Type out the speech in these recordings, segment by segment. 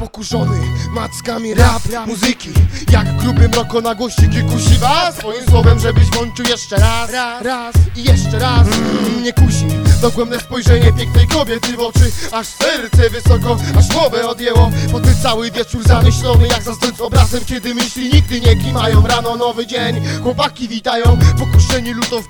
Pokuszony mackami rap, muzyki. Jak gruby mroko na głośniki kusi was Swoim słowem, żebyś włączył jeszcze raz. Raz. I jeszcze raz. Mm, Nie kusi. Dogłębne spojrzenie pięknej kobiety w oczy. Aż serce wysoko, aż głowę odjęło. Po ten cały wieczór zamyślony jak zasnąć obrazem Kiedy myśli nigdy nie kimają. Rano nowy dzień, chłopaki witają. Pokuszeni lutą w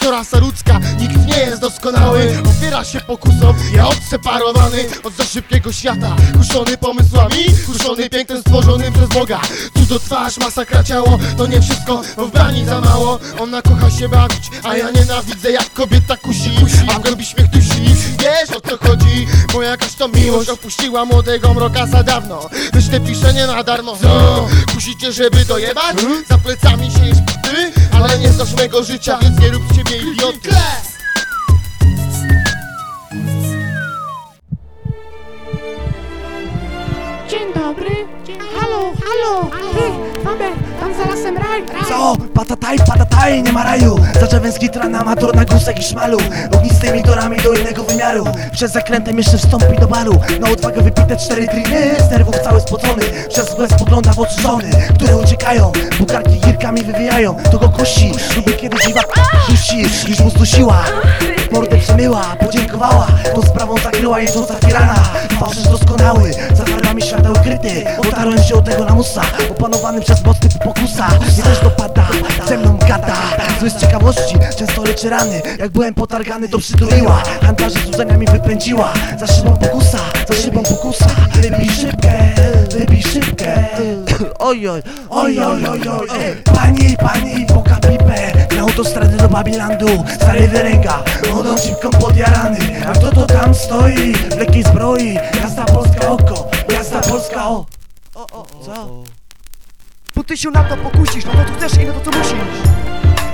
To rasa ludzka, nikt nie jest doskonały. Otwiera się pokusą, ja odseparowany Od za szybkiego świata. Kuszony pomysłami, kuszony pięknem stworzonym przez Boga. Cudo twarz, masakra ciało To nie wszystko, bo w brani za mało. Ona kocha się bawić, a ja nienawidzę jak kobieta kusi. A głębi śmiech dusi. Wiesz o co chodzi, bo jakaś to miłość Opuściła młodego mroka za dawno. Myślę pisze nie na darmo. Co? Kusicie, żeby dojebać? Za plecami się jest ty, znasz mego życia Więc nie rób z ciebie idioty Dzień dobry. Halo, halo. Ty, Faber, tam za lasem raj. raj. Co? Patataj, patataj, nie ma raju Zaczęłem z gitra na matur na gusek i szmalu Ognistymi torami do innego wymiaru Przez zakrętem jeszcze wstąpi do balu Na odwagę wypite cztery driny Z nerwów cały spocony Przez łez spogląda w oczy żony Które uciekają Girkami wywijają To go kusi. Lubię kiedy dziwa dusi Już mu zdusiła. Mordę przemyła, podziękowała. Tą sprawą zakryła jeżdżąca firana Fałszerz doskonały Za farbami świata ukryty. Otarłem się od tego lamusa Opanowany przez mocny pokusa. Nie też dopada, ze mną gada. Zły z ciekawości, często leczy rany. Jak byłem potargany to przytuliła. Handlarzy z łzami wypędziła. Za szybą pokusa, za szybą pokusa Oj, oj, oj, oj, oj, oj ej. Pani, pani, poka pipę Na autostradę do Babilandu Stary wyręga, wodą szybką podjarany A kto to tam stoi, w lekkiej zbroi Jazda Polska oko, jazda Polska o O, o, co? Bo ty się na to pokusisz, na to co chcesz i na to co musisz.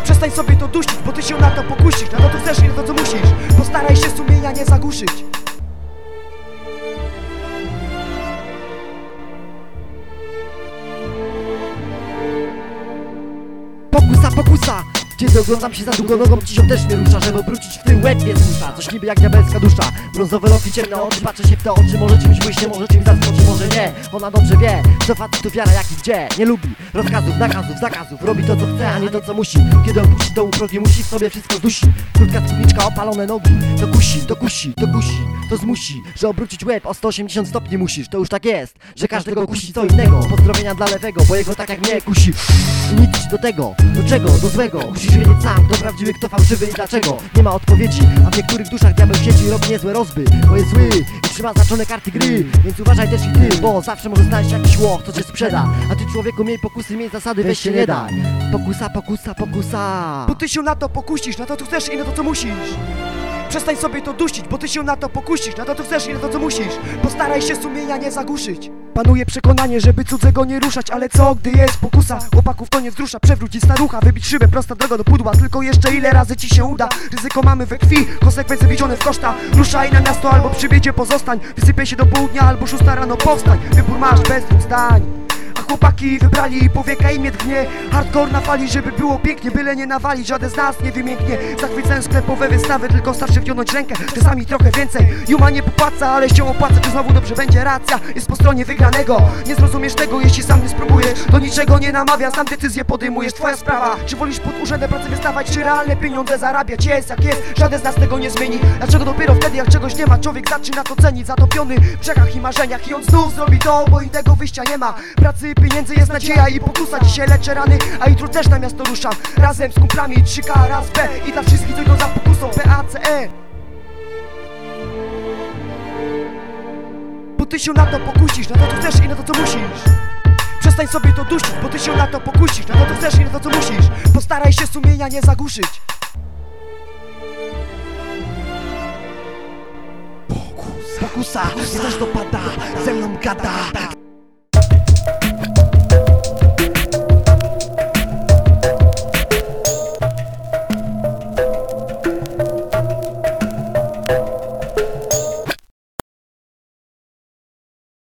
Przestań sobie to dusić, bo ty się na to pokusisz, na to co chcesz i na to co musisz. Postaraj się sumienia nie zagłuszyć Pokusa, pokusa! Kiedy oglądam się za długo nogą, ci się też nie rusza Żeby obrócić w tył łeb mnie zmusza Coś niby jak diabelska dusza. Brązowe loki, ciemne oczy, patrzę się w te oczy. Może czymś błyśnie, może czymś zaskoczy, może nie. Ona dobrze wie, co facetów wiara jak i gdzie. Nie lubi rozkazów, nakazów, zakazów. Robi to co chce, a nie to co musi. Kiedy opuści do progi, musi w sobie wszystko zdusi. Krótka spódniczka, opalone nogi. To kusi, to kusi, to kusi To zmusi, że obrócić łeb o 180 stopni musisz. To już tak jest, że każdego kusi co innego. Pozdrowienia dla lewego, bo jego tak jak mnie kusi. I nic do tego, do czego, do złego Musisz wiedzieć sam, kto prawdziwy, kto fałszywy i dlaczego? Nie ma odpowiedzi, a w niektórych duszach diabeł siedzi Robi niezłe rozby, bo jest zły I trzyma znaczone karty gry Więc uważaj też i ty, bo zawsze może znaleźć jakiś łoch, co cię sprzeda. A ty człowieku miej pokusy, miej zasady, weź się nie daj Pokusa, pokusa, pokusa. Bo ty się na to pokusisz, na to co chcesz i na to co musisz. Przestań sobie to dusić, bo ty się na to pokusisz Na to co chcesz i na to co musisz. Postaraj się sumienia nie zagłuszyć Panuje przekonanie, żeby cudzego nie ruszać Ale co, gdy jest pokusa? Chłopaków to nie wzrusza Przewrócić starucha, wybić szybę, prosta droga do pudła. Tylko jeszcze ile razy ci się uda? Ryzyko mamy we krwi, konsekwencje widzione w koszta Ruszaj na miasto albo przy biedzie pozostań. Wysypie się do południa albo szósta rano powstań. Wybór masz bez dwóch zdań chłopaki wybrali powieka imię dnie. Hardcore na fali, żeby było pięknie Byle nie nawalić, żaden z nas nie wymięknie. Zachwycają sklepowe wystawy, tylko starszy wciągnąć rękę. Czasami trochę więcej. Juma nie popłaca, ale się opłaca Czy znowu dobrze będzie. Racja? Jest po stronie wygranego. Nie zrozumiesz tego, jeśli sam nie spróbujesz. Do niczego nie namawia, sam decyzję podejmujesz. Twoja sprawa, czy wolisz pod urzędem pracy wystawać Czy realne pieniądze zarabiać? Jest jak jest, żaden z nas tego nie zmieni. Dlaczego dopiero wtedy, jak czegoś nie ma? Człowiek zaczyna to cenić, zatopiony w brzegach i marzeniach. I on znów zrobi to, bo innego wyjścia nie ma. Pracy, pieniędzy jest nadzieja i pokusa. Dzisiaj leczę rany, a jutro też na miasto ruszam. Razem z kumplami 3K raz B I dla wszystkich, idą za pokusą. P-A-C-E Bo ty się na to pokusisz, na to co chcesz i na to co musisz. Przestań sobie to dusić, bo ty się na to pokusisz Na to co chcesz i na to co musisz. Postaraj się sumienia nie zagłuszyć. Pokusa, nie też dopada, ze mną gada